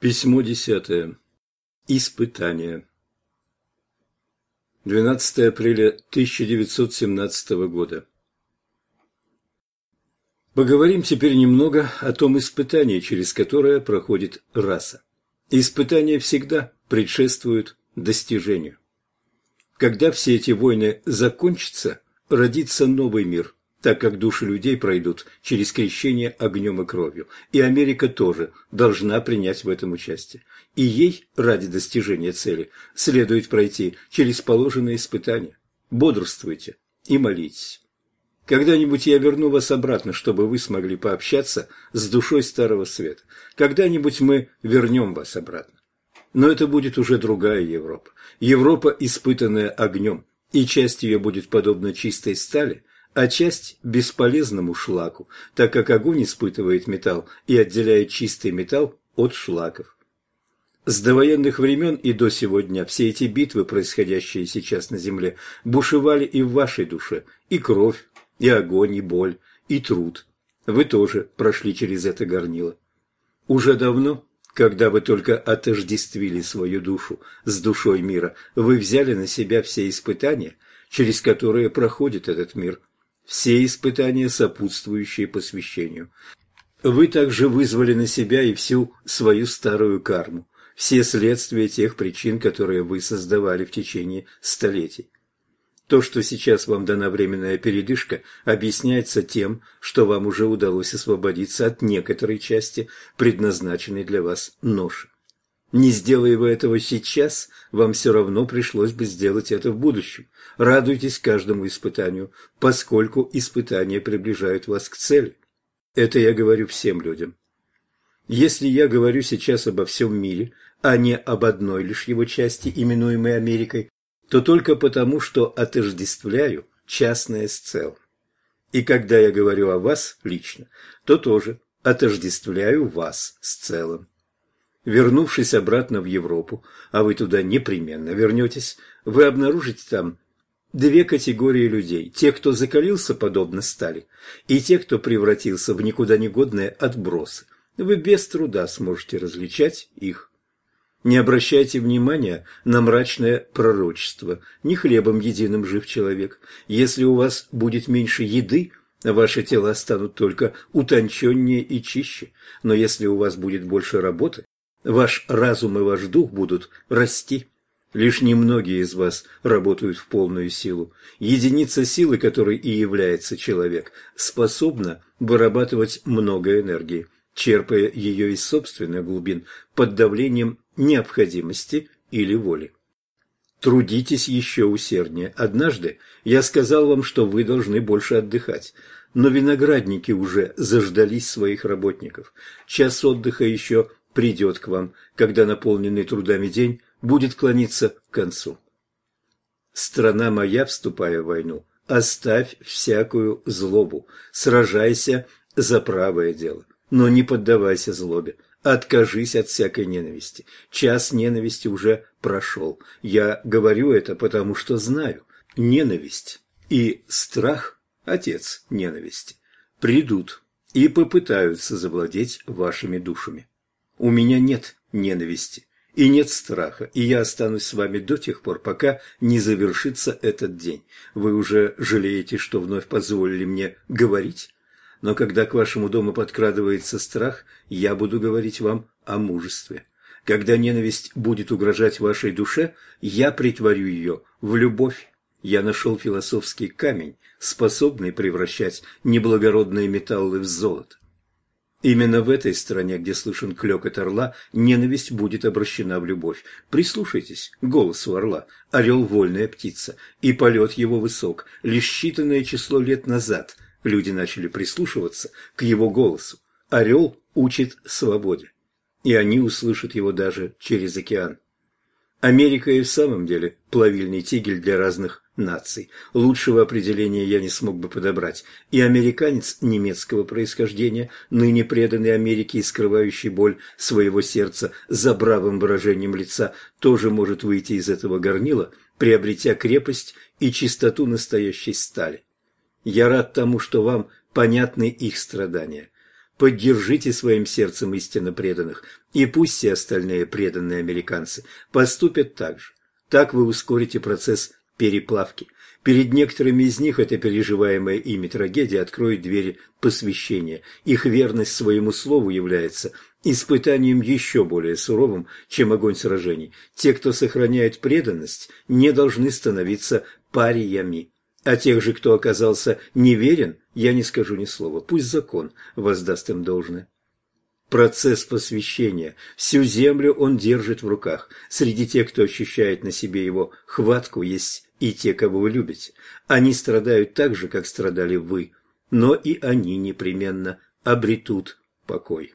Письмо десятое. Испытание. 12 апреля 1917 года. Поговорим теперь немного о том испытании, через которое проходит раса. Испытания всегда предшествуют достижению. Когда все эти войны закончатся, родится новый мир, так как души людей пройдут через крещение огнем и кровью. И Америка тоже должна принять в этом участие. И ей, ради достижения цели, следует пройти через положенные испытания. Бодрствуйте и молитесь. Когда-нибудь я верну вас обратно, чтобы вы смогли пообщаться с душой Старого Света. Когда-нибудь мы вернем вас обратно. Но это будет уже другая Европа. Европа, испытанная огнем, и часть ее будет подобна чистой стали, а часть – бесполезному шлаку, так как огонь испытывает металл и отделяет чистый металл от шлаков. С довоенных времен и до сегодня все эти битвы, происходящие сейчас на земле, бушевали и в вашей душе, и кровь, и огонь, и боль, и труд. Вы тоже прошли через это горнило. Уже давно, когда вы только отождествили свою душу с душой мира, вы взяли на себя все испытания, через которые проходит этот мир, все испытания, сопутствующие посвящению. Вы также вызвали на себя и всю свою старую карму, все следствия тех причин, которые вы создавали в течение столетий. То, что сейчас вам дана временная передышка, объясняется тем, что вам уже удалось освободиться от некоторой части предназначенной для вас ноши. Не сделая вы этого сейчас, вам все равно пришлось бы сделать это в будущем. Радуйтесь каждому испытанию, поскольку испытания приближают вас к цели. Это я говорю всем людям. Если я говорю сейчас обо всем мире, а не об одной лишь его части, именуемой Америкой, то только потому, что отождествляю частное с целым. И когда я говорю о вас лично, то тоже отождествляю вас с целым. Вернувшись обратно в Европу, а вы туда непременно вернетесь, вы обнаружите там две категории людей. Те, кто закалился подобно стали, и те, кто превратился в никуда негодные отбросы. Вы без труда сможете различать их. Не обращайте внимания на мрачное пророчество. Не хлебом единым жив человек. Если у вас будет меньше еды, ваши тела станут только утонченнее и чище. Но если у вас будет больше работы, Ваш разум и ваш дух будут расти. Лишь немногие из вас работают в полную силу. Единица силы, которой и является человек, способна вырабатывать много энергии, черпая ее из собственных глубин под давлением необходимости или воли. Трудитесь еще усерднее. Однажды я сказал вам, что вы должны больше отдыхать, но виноградники уже заждались своих работников. Час отдыха еще придет к вам, когда наполненный трудами день будет клониться к концу. Страна моя, вступая в войну, оставь всякую злобу, сражайся за правое дело, но не поддавайся злобе, откажись от всякой ненависти. Час ненависти уже прошел. Я говорю это, потому что знаю, ненависть и страх, отец ненависти, придут и попытаются завладеть вашими душами. У меня нет ненависти и нет страха, и я останусь с вами до тех пор, пока не завершится этот день. Вы уже жалеете, что вновь позволили мне говорить? Но когда к вашему дому подкрадывается страх, я буду говорить вам о мужестве. Когда ненависть будет угрожать вашей душе, я притворю ее в любовь. Я нашел философский камень, способный превращать неблагородные металлы в золото. Именно в этой стране, где слышен клёкот орла, ненависть будет обращена в любовь. Прислушайтесь к голосу орла. Орел – вольная птица, и полет его высок. Лишь считанное число лет назад люди начали прислушиваться к его голосу. Орел учит свободе, и они услышат его даже через океан. Америка и в самом деле плавильный тигель для разных наций. Лучшего определения я не смог бы подобрать. И американец немецкого происхождения, ныне преданный Америке и скрывающий боль своего сердца за бравым выражением лица, тоже может выйти из этого горнила, приобретя крепость и чистоту настоящей стали. Я рад тому, что вам понятны их страдания. Поддержите своим сердцем истинно преданных, и пусть все остальные преданные американцы поступят так же. Так вы ускорите процесс переплавки. Перед некоторыми из них эта переживаемая ими трагедия откроет двери посвящения. Их верность своему слову является испытанием еще более суровым, чем огонь сражений. Те, кто сохраняет преданность, не должны становиться париями. А тех же, кто оказался неверен, я не скажу ни слова. Пусть закон воздаст им должное. Процесс посвящения. Всю землю он держит в руках. Среди тех, кто ощущает на себе его хватку, есть и те, кого вы любите. Они страдают так же, как страдали вы, но и они непременно обретут покой.